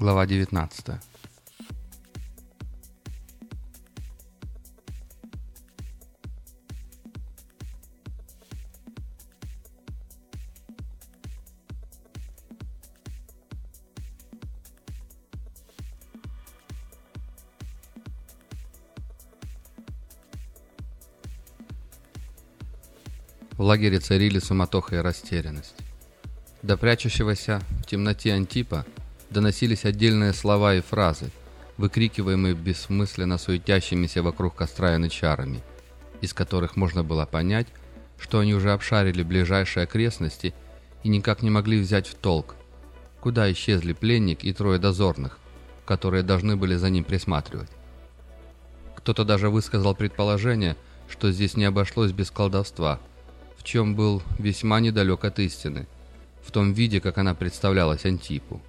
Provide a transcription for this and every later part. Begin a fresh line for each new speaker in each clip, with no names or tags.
Глава 19 В лагере царили суматоха и растерянность. До прячущегося в темноте Антипа доносились отдельные слова и фразы, выкрикиваемые бессмысленно суетящимися вокруг костра янычарами, из которых можно было понять, что они уже обшарили ближайшие окрестности и никак не могли взять в толк, куда исчезли пленник и трое дозорных, которые должны были за ним присматривать. Кто-то даже высказал предположение, что здесь не обошлось без колдовства – в чем был весьма недалек от истины, в том виде, как она представлялась Антипу.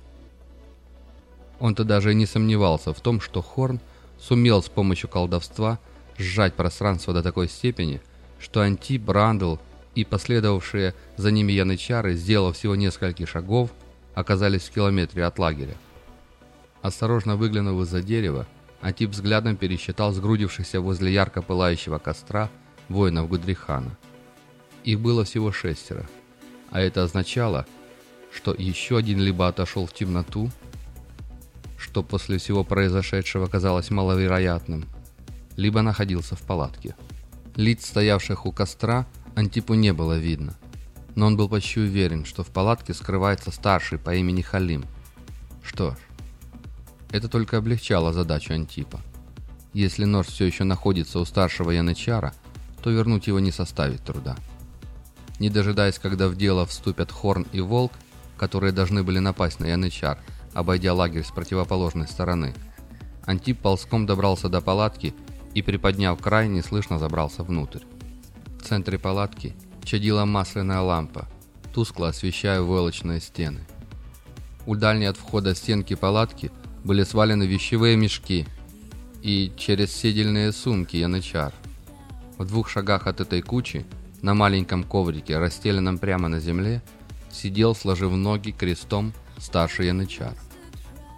Он-то даже и не сомневался в том, что Хорн сумел с помощью колдовства сжать пространство до такой степени, что Антип, Брандл и последовавшие за ними янычары, сделав всего несколько шагов, оказались в километре от лагеря. Осторожно выглянув из-за дерева, Антип взглядом пересчитал сгрудившихся возле ярко пылающего костра воинов Гудрихана – их было всего шестеро, а это означало, что еще один либо отошел в темноту, что после всего произошедшего казалось маловероятным, либо находился в палатке. Лиц, стоявших у костра, Антипу не было видно, но он был почти уверен, что в палатке скрывается старший по имени Халим. Что ж, это только облегчало задачу Антипа. Если нож все еще находится у старшего янычара, то вернуть его не составит труда. Не дожидаясь, когда в дело вступят Хорн и Волк, которые должны были напасть на Янычар, обойдя лагерь с противоположной стороны, Антип ползком добрался до палатки и, приподняв край, неслышно забрался внутрь. В центре палатки чадила масляная лампа, тускло освещая войлочные стены. У дальней от входа стенки палатки были свалены вещевые мешки и через седельные сумки янычар. В двух шагах от этой кучи на маленьком коврике, расстеленном прямо на земле, сидел, сложив ноги крестом, старший янычар.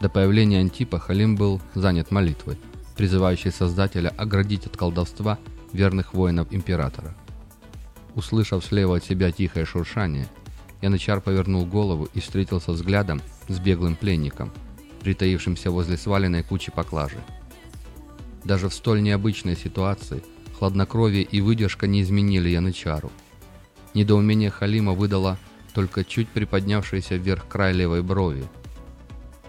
До появления Антипа Халим был занят молитвой, призывающей Создателя оградить от колдовства верных воинов Императора. Услышав слева от себя тихое шуршание, Янычар повернул голову и встретился взглядом с беглым пленником, притаившимся возле сваленной кучи поклажи. Даже в столь необычной ситуации Хладнокровие и выдержка не изменили Янычару. Недоумение Халима выдало только чуть приподнявшийся вверх край левой брови.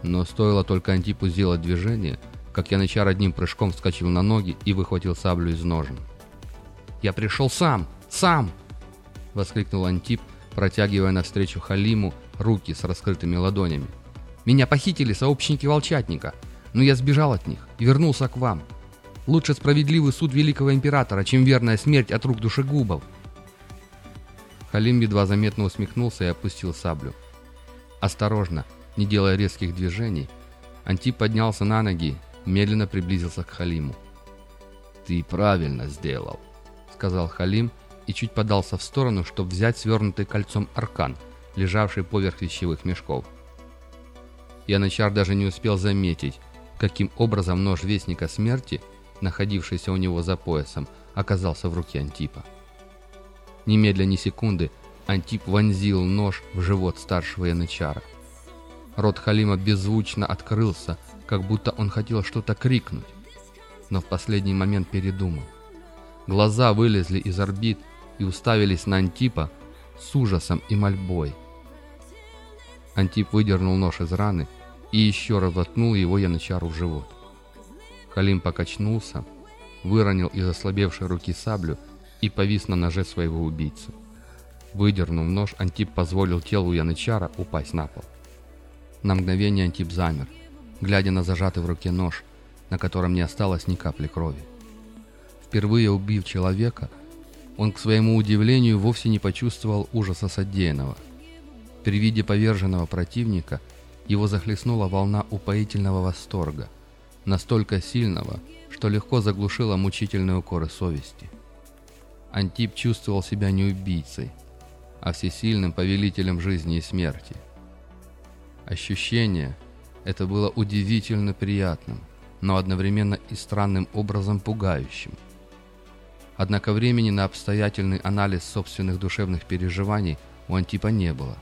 Но стоило только Антипу сделать движение, как Янычар одним прыжком вскочил на ноги и выхватил саблю из ножен. «Я пришел сам! Сам!» — воскликнул Антип, протягивая навстречу Халиму руки с раскрытыми ладонями. «Меня похитили сообщники Волчатника, но я сбежал от них и вернулся к вам. Лучше справедливый суд великого императора, чем верная смерть от рук душегубов. Халим едва заметно усмехнулся и опустил саблю. Осторожно, не делая резких движений, Антип поднялся на ноги, медленно приблизился к Халиму. «Ты правильно сделал», — сказал Халим и чуть подался в сторону, чтобы взять свернутый кольцом аркан, лежавший поверх вещевых мешков. Янычар даже не успел заметить, каким образом нож Вестника Смерти — находившийся у него за поясом, оказался в руке Антипа. Немедля ни секунды Антип вонзил нож в живот старшего янычара. Рот Халима беззвучно открылся, как будто он хотел что-то крикнуть, но в последний момент передумал. Глаза вылезли из орбит и уставились на Антипа с ужасом и мольбой. Антип выдернул нож из раны и еще раз воткнул его янычару в живот. Халим покачнулся, выронил из ослабевшей руки саблю и повис на ноже своего убийцы. Выдернув нож, Антип позволил телу Янычара упасть на пол. На мгновение Антип замер, глядя на зажатый в руке нож, на котором не осталось ни капли крови. Впервые убив человека, он, к своему удивлению, вовсе не почувствовал ужаса содеянного. При виде поверженного противника его захлестнула волна упоительного восторга – настолько сильного, что легко заглушило мучительные укоры совести. Антип чувствовал себя не убийцей, а всесильным повелителем жизни и смерти. Ощущение, Это было удивительно приятным, но одновременно и странным образом пугающим. Однако времени на обстоятельный анализ собственных душевных переживаний у Антипа не было.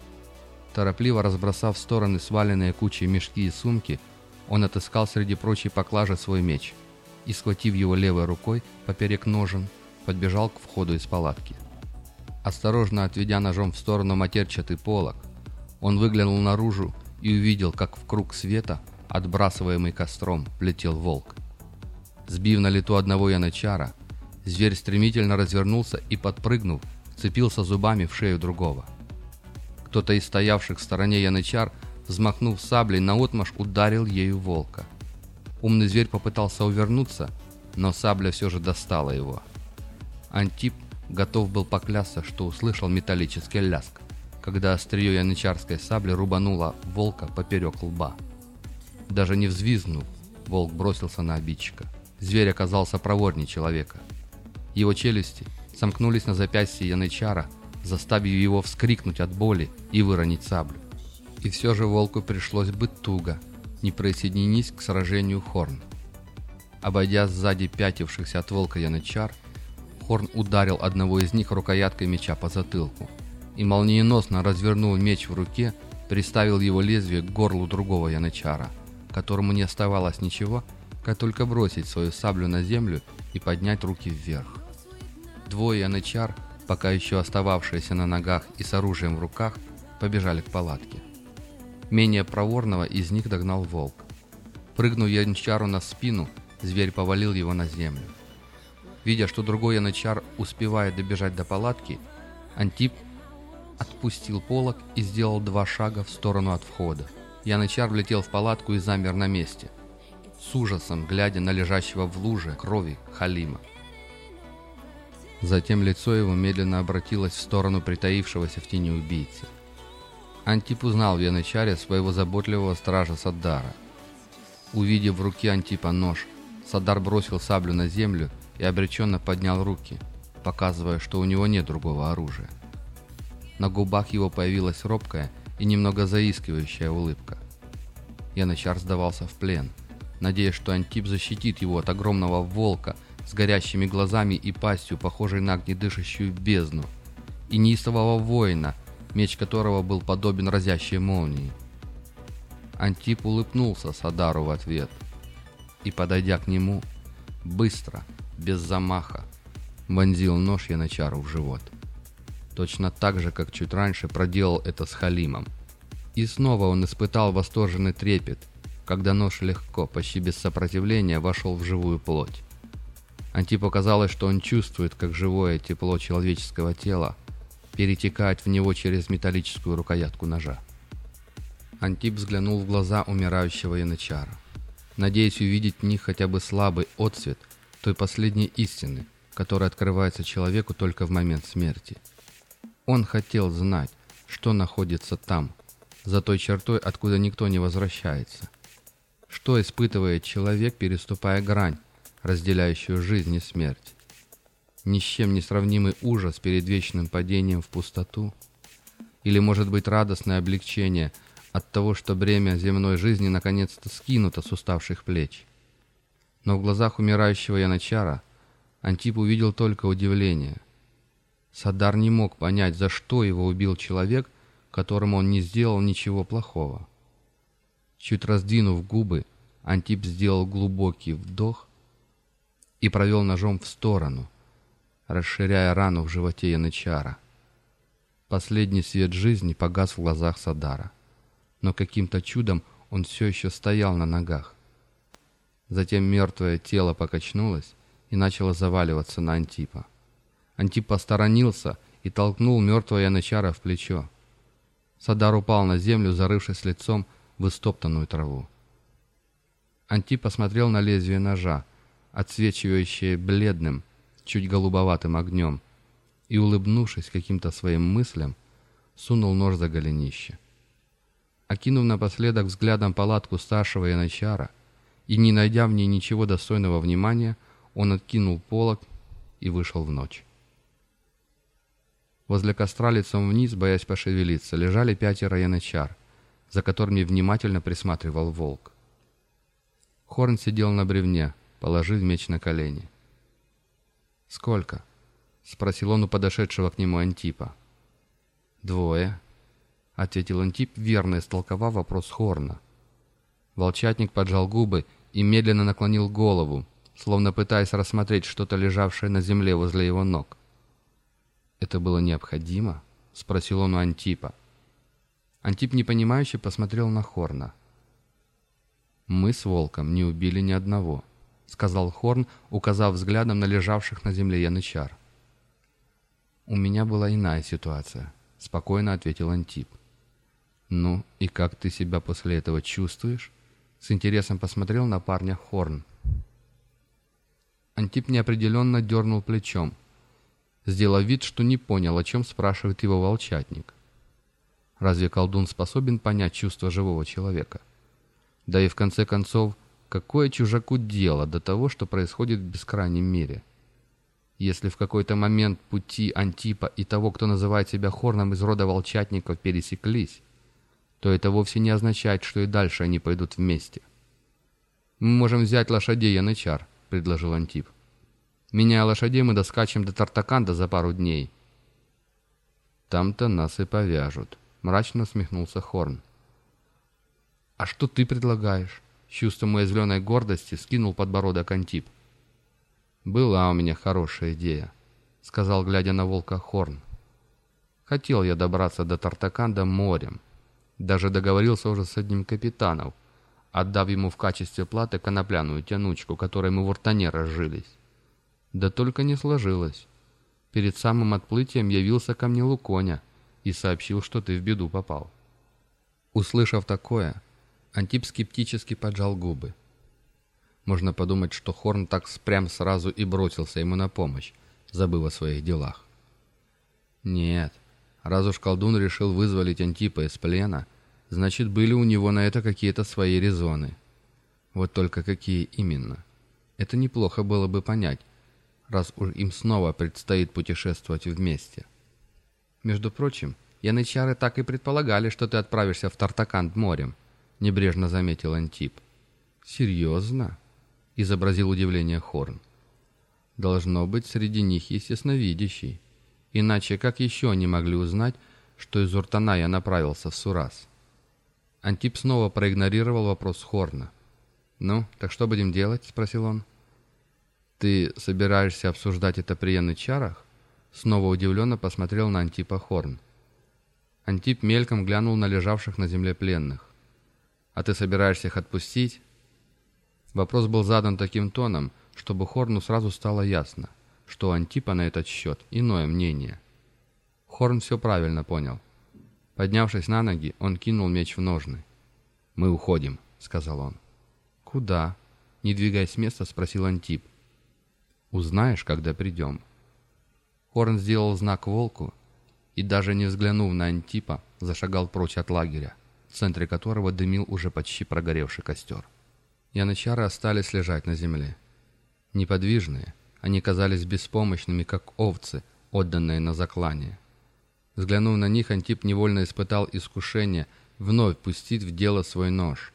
Торопливо разбросав в стороны сваленные кучей мешки и сумки, он отыскал среди прочей поклажи свой меч и, схватив его левой рукой поперек ножен, подбежал к входу из палатки. Осторожно отведя ножом в сторону матерчатый полог, он выглянул наружу и увидел, как в круг света, отбрасываемый костром, летел волк. Сбив на лету одного янычара, зверь стремительно развернулся и, подпрыгнув, вцепился зубами в шею другого. Кто-то из стоявших в стороне янычар, взмахнув саблей, наотмашь ударил ею волка. Умный зверь попытался увернуться, но сабля все же достала его. Антип готов был поклясться, что услышал металлический ляск, когда острие янычарской сабли рубануло волка поперек лба. Даже не взвизгнув, волк бросился на обидчика. Зверь оказался проворнее человека. Его челюсти сомкнулись на запястье янычара, заставив его вскрикнуть от боли и выронить саблю. И все же волку пришлось быть туго, не присоединись к сражению Хорн. Обойдя сзади пятившихся от волка янычар, Хорн ударил одного из них рукояткой меча по затылку и молниеносно развернул меч в руке, приставил его лезвие к горлу другого янычара, которому не оставалось ничего, как только бросить свою саблю на землю и поднять руки вверх. Двое янычар, пока еще остававшиеся на ногах и с оружием в руках, побежали к палатке. Менее проворного из них догнал волк. Прыгнув янчару на спину, зверь повалил его на землю. Видя, что другой янычар успевает добежать до палатки, Антип отпустил полок и сделал два шага в сторону от входа. Янычар влетел в палатку и замер на месте, с ужасом глядя на лежащего в луже крови Халима. Затем лицо его медленно обратилось в сторону притаившегося в тени убийцы. Антип узнал в Янычаре своего заботливого стража Саддара. Увидев в руке Антипа нож, Садар бросил саблю на землю и обреченно поднял руки, показывая, что у него нет другого оружия. На губах его появилась робкая и немного заискивающая улыбка. Янычар сдавался в плен, надеясь, что Антип защитит его от огромного волка с горящими глазами и пастью, похожей на огнедышащую бездну, и неистового воина, меч которого был подобен разящей молнии. Антип улыбнулся Садару в ответ и, подойдя к нему, быстро, без замаха, вонзил нож Янычару в живот. Точно так же, как чуть раньше проделал это с Халимом. И снова он испытал восторженный трепет, когда нож легко, почти без сопротивления, вошел в живую плоть. Антипу казалось, что он чувствует, как живое тепло человеческого тела перетекает в него через металлическую рукоятку ножа. Антип взглянул в глаза умирающего янычара, надеясь увидеть в них хотя бы слабый отцвет той последней истины, которая открывается человеку только в момент смерти. Он хотел знать, что находится там, за той чертой, откуда никто не возвращается. Что испытывает человек, переступая грань, разделяющую жизнь и смерть? Ни с чем не сравнимый ужас перед вечным падением в пустоту? Или, может быть, радостное облегчение от того, что бремя земной жизни наконец-то скинуто с уставших плеч? Но в глазах умирающего Янычара Антип увидел только удивление. Садар не мог понять, за что его убил человек, которому он не сделал ничего плохого. Чуть раздвинув губы, Антип сделал глубокий вдох и провел ножом в сторону, расширяя рану в животе Янычара. Последний свет жизни погас в глазах Садара, но каким-то чудом он все еще стоял на ногах. Затем мертвое тело покачнулось и начало заваливаться на Антипа. Антип посторонился и толкнул мертвого Янычара в плечо. Садар упал на землю, зарывшись лицом в истоптанную траву. Антип посмотрел на лезвие ножа, отсвечивающее бледным, чуть голубоватым огнем, и, улыбнувшись каким-то своим мыслям, сунул нож за голенище. Окинув напоследок взглядом палатку старшего янычара и не найдя в ней ничего достойного внимания, он откинул полог и вышел в ночь. Возле костра лицом вниз, боясь пошевелиться, лежали пятеро янычар, за которыми внимательно присматривал волк. Хорн сидел на бревне, положив меч на колени. «Сколько?» — спросил он у подошедшего к нему Антипа. «Двое», — ответил Антип, верно истолковав вопрос Хорна. Волчатник поджал губы и медленно наклонил голову, словно пытаясь рассмотреть что-то лежавшее на земле возле его ног. «Это было необходимо?» — спросил он у Антипа. Антип непонимающе посмотрел на Хорна. «Мы с волком не убили ни одного», — сказал Хорн, указав взглядом на лежавших на земле янычар. «У меня была иная ситуация», — спокойно ответил Антип. «Ну, и как ты себя после этого чувствуешь?» С интересом посмотрел на парня Хорн. Антип неопределенно дернул плечом, сделав вид, что не понял, о чем спрашивает его волчатник. Разве колдун способен понять чувства живого человека? Да и в конце концов, какое чужаку дело до того, что происходит в бескрайнем мире? Если в какой-то момент пути Антипа и того, кто называет себя Хорном из рода волчатников, пересеклись, то это вовсе не означает, что и дальше они пойдут вместе. «Мы можем взять лошадей Янычар», — предложил Антип. «Меняя лошадей, мы доскачем до Тартаканда за пару дней». «Там-то нас и повяжут», — мрачно усмехнулся Хорн. «А что ты предлагаешь?» — чувством уязвленной гордости скинул подбородок Антип. «Была у меня хорошая идея», — сказал, глядя на волка Хорн. «Хотел я добраться до Тартаканда морем, даже договорился уже с одним капитаном, отдав ему в качестве платы конопляную тянучку, которой мы в Уртане разжились. Да только не сложилось. Перед самым отплытием явился ко мне Луконя и сообщил, что ты в беду попал. Услышав такое, Антип скептически поджал губы. Можно подумать, что Хорн так прям сразу и бросился ему на помощь, забыв о своих делах. Нет, раз уж колдун решил вызволить Антипа из плена, Значит, были у него на это какие-то свои резоны. Вот только какие именно? Это неплохо было бы понять, раз уж им снова предстоит путешествовать вместе. Между прочим, янычары так и предполагали, что ты отправишься в Тартаканд морем, небрежно заметил Антип. Серьезно? изобразил удивление Хорн. Должно быть, среди них есть ясновидящий. Иначе как еще они могли узнать, что из Уртана я направился в Сурас? Антип снова проигнорировал вопрос Хорна. «Ну, так что будем делать?» — спросил он. «Ты собираешься обсуждать это при янычарах?» Снова удивленно посмотрел на Антипа Хорн. Антип мельком глянул на лежавших на земле пленных. «А ты собираешься их отпустить?» Вопрос был задан таким тоном, чтобы Хорну сразу стало ясно, что у Антипа на этот счет иное мнение. Хорн все правильно понял — Поднявшись на ноги, он кинул меч в ножны. «Мы уходим», — сказал он. «Куда?» — не двигаясь с места, спросил Антип. «Узнаешь, когда придем». Хорн сделал знак волку и, даже не взглянув на Антипа, зашагал прочь от лагеря, в центре которого дымил уже почти прогоревший костер. Янычары остались лежать на земле. Неподвижные, они казались беспомощными, как овцы, отданные на заклание. Взглянув на них, Антип невольно испытал искушение вновь пустить в дело свой нож,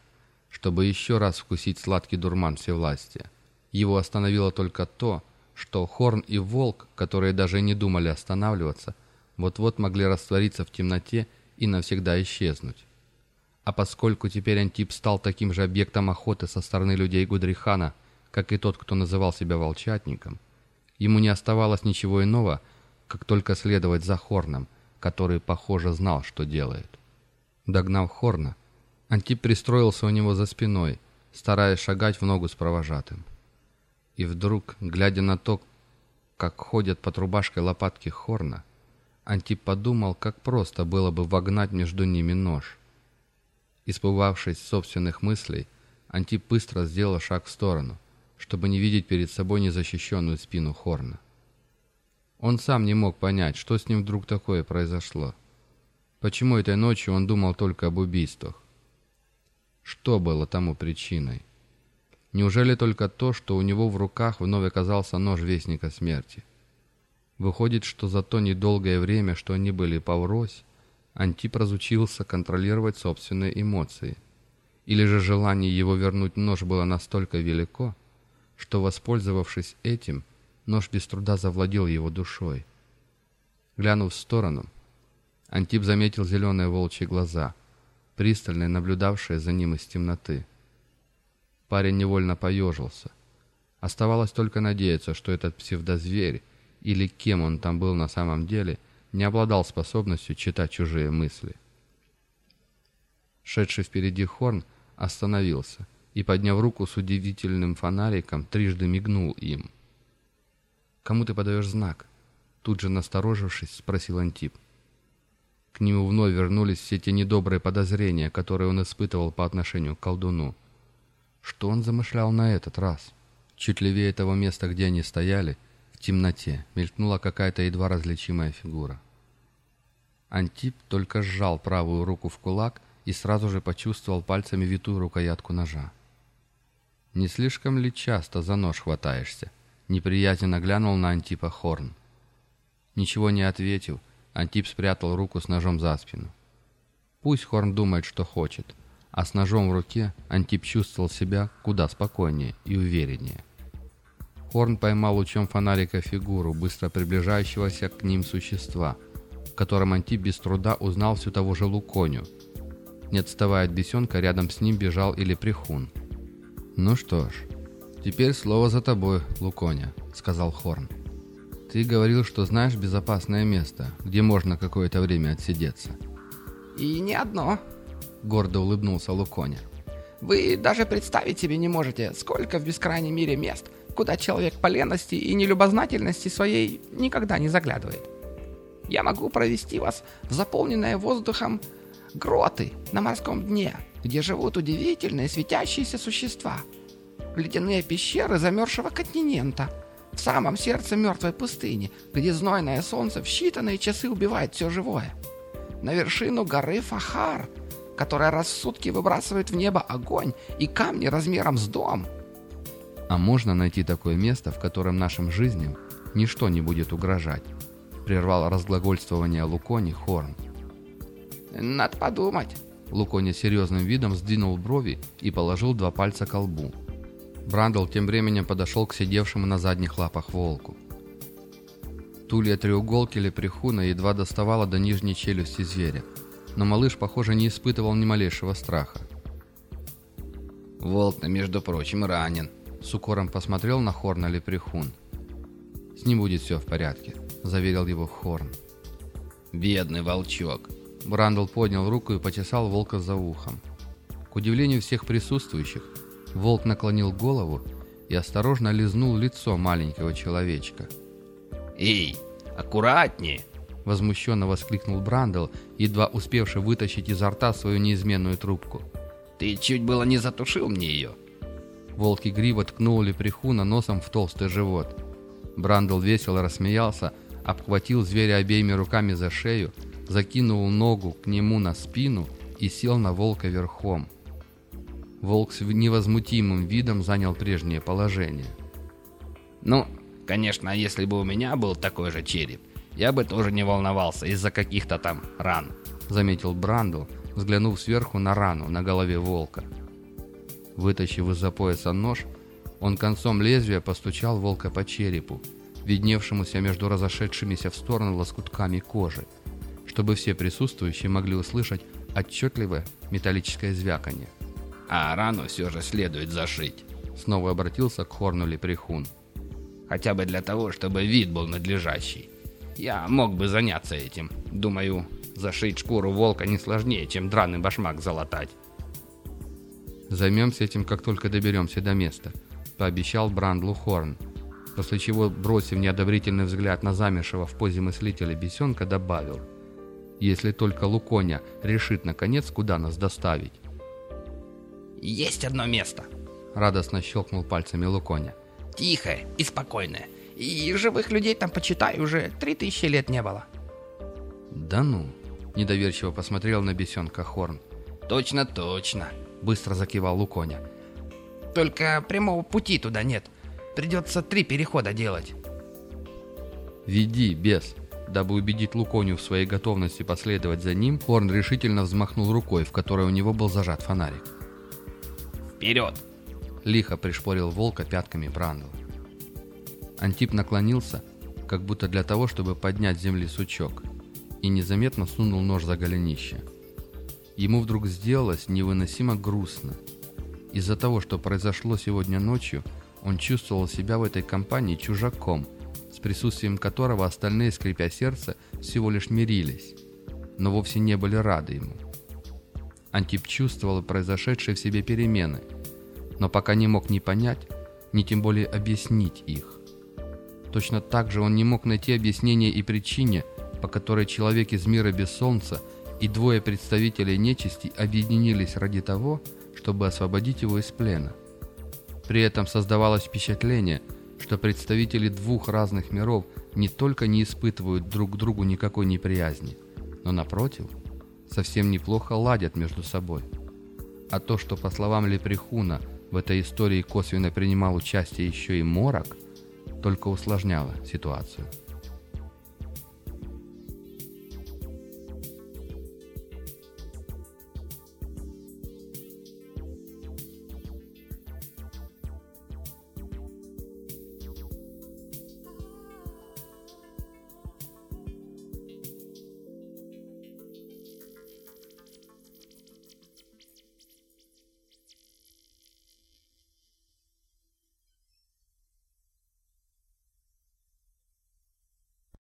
чтобы еще раз вкусить сладкий дурман всевластия. Его остановило только то, что Хорн и Волк, которые даже не думали останавливаться, вот-вот могли раствориться в темноте и навсегда исчезнуть. А поскольку теперь Антип стал таким же объектом охоты со стороны людей Гудрихана, как и тот, кто называл себя волчатником, ему не оставалось ничего иного, как только следовать за Хорном – который, похоже, знал, что делает. Догнав Хорна, Антип пристроился у него за спиной, стараясь шагать в ногу с провожатым. И вдруг, глядя на то, как ходят под рубашкой лопатки Хорна, Антип подумал, как просто было бы вогнать между ними нож. Испугавшись собственных мыслей, Антип быстро сделал шаг в сторону, чтобы не видеть перед собой незащищенную спину Хорна. Он сам не мог понять, что с ним вдруг такое произошло. Почему этой ночью он думал только об убийствах? Что было тому причиной? Неужели только то, что у него в руках вновь оказался нож Вестника Смерти? Выходит, что за то недолгое время, что они были поврось, Антип разучился контролировать собственные эмоции. Или же желание его вернуть нож было настолько велико, что, воспользовавшись этим, нож без труда завладел его душой. Глянув в сторону, Антип заметил зеленые волчьи глаза, пристально наблюдавшие за ним из темноты. Парень невольно поежился. Оставалось только надеяться, что этот псевдозверь, или кем он там был на самом деле, не обладал способностью читать чужие мысли. Шедший впереди Хорн остановился и, подняв руку с удивительным фонариком, трижды мигнул им. «Кому ты подаешь знак?» Тут же насторожившись, спросил Антип. К нему вновь вернулись все те недобрые подозрения, которые он испытывал по отношению к колдуну. Что он замышлял на этот раз? Чуть левее того места, где они стояли, в темноте, мелькнула какая-то едва различимая фигура. Антип только сжал правую руку в кулак и сразу же почувствовал пальцами витую рукоятку ножа. «Не слишком ли часто за нож хватаешься?» Неприязненно глянул на Антипа Хорн. Ничего не ответив, Антип спрятал руку с ножом за спину. Пусть Хорн думает, что хочет, а с ножом в руке Антип чувствовал себя куда спокойнее и увереннее. Хорн поймал лучом фонарика фигуру, быстро приближающегося к ним существа, в котором Антип без труда узнал всю того же Луконю. Не отставая от бесенка, рядом с ним бежал или прихун. «Ну что ж, теперь слово за тобой, Луконя», — сказал Хорн. Ты говорил, что знаешь безопасное место, где можно какое-то время отсидеться.
И не одно,
гордо улыбнулся Луконя.
Вы даже представить себе не можете, сколько в бескрайнем мире мест, куда человек по лености и нелюбознательности своей никогда не заглядывает. Я могу провести вас в заполненные воздухом гроты на морском дне, где живут удивительные светящиеся существа. Ледяные пещеры замерзшего континента – в самом сердце мертвой пустыни, где знойное солнце в считанные часы убивает все живое. На вершину горы Фахар, которая раз в сутки выбрасывает в небо огонь и камни размером с дом.
А можно найти такое место, в котором нашим жизням ничто не будет угрожать? Прервал разглагольствование Лукони Хорн.
Надо подумать.
Лукони серьезным видом сдвинул брови и положил два пальца к лбу. Брандл тем временем подошел к сидевшему на задних лапах волку. Тулья треуголки лепрехуна едва доставала до нижней челюсти зверя, но малыш, похоже, не испытывал ни малейшего страха.
«Волк-то, между прочим, ранен», — с укором посмотрел на Хорна лепрехун.
«С ним будет все в порядке», — заверил его Хорн.
«Бедный волчок!»
Брандл поднял руку и почесал волка за ухом. К удивлению всех присутствующих, Волк наклонил голову и осторожно лизнул лицо маленького человечка.
«Эй, аккуратнее!»
Возмущенно воскликнул Брандл, едва успевший вытащить изо рта свою неизменную трубку.
«Ты чуть было не затушил мне ее!»
Волк игриво ткнул лепрехуна носом в толстый живот. Брандл весело рассмеялся, обхватил зверя обеими руками за шею, закинул ногу к нему на спину и сел на волка верхом. Волк с невозмутимым видом занял прежнее положение.
«Ну, конечно, если бы у меня был такой же череп, я бы тоже не волновался из-за каких-то там ран»,
заметил Брандл, взглянув сверху на рану на голове волка. Вытащив из-за пояса нож, он концом лезвия постучал волка по черепу, видневшемуся между разошедшимися в сторону лоскутками кожи, чтобы все присутствующие могли услышать отчетливое металлическое звяканье.
А рану все же следует зашить.
Снова обратился к Хорну Лепрехун.
Хотя бы для того, чтобы вид был надлежащий. Я мог бы заняться этим. Думаю, зашить шкуру волка не сложнее, чем драный башмак залатать.
Займемся этим, как только доберемся до места, пообещал Брандлу Хорн. После чего, бросив неодобрительный взгляд на замершего в позе мыслителя бесенка, добавил. Если только Луконя решит наконец, куда нас доставить.
«Есть одно место!»
Радостно щелкнул пальцами Луконя.
«Тихое и спокойное. И живых людей там, почитай, уже три тысячи лет не было».
«Да ну!» Недоверчиво посмотрел на бесенка Хорн.
«Точно, точно!»
Быстро закивал Луконя.
«Только прямого пути туда нет. Придется три перехода делать».
«Веди, бес!» Дабы убедить Луконию в своей готовности последовать за ним, Хорн решительно взмахнул рукой, в которой у него был зажат фонарик.
«Вперед!»
Лихо пришпорил волка пятками Брандл. Антип наклонился, как будто для того, чтобы поднять с земли сучок, и незаметно сунул нож за голенище. Ему вдруг сделалось невыносимо грустно. Из-за того, что произошло сегодня ночью, он чувствовал себя в этой компании чужаком, с присутствием которого остальные, скрипя сердце, всего лишь мирились, но вовсе не были рады ему. Антип чувствовал произошедшие в себе перемены, но пока не мог ни понять, ни тем более объяснить их. Точно так же он не мог найти объяснение и причине, по которой человек из мира без солнца и двое представителей нечисти объединились ради того, чтобы освободить его из плена. При этом создавалось впечатление, что представители двух разных миров не только не испытывают друг к другу никакой неприязни, но напротив, совсем неплохо ладят между собой. А то, что, по словам Лепрехуна, в этой истории косвенно принимал участие еще и Морок, только усложняло ситуацию.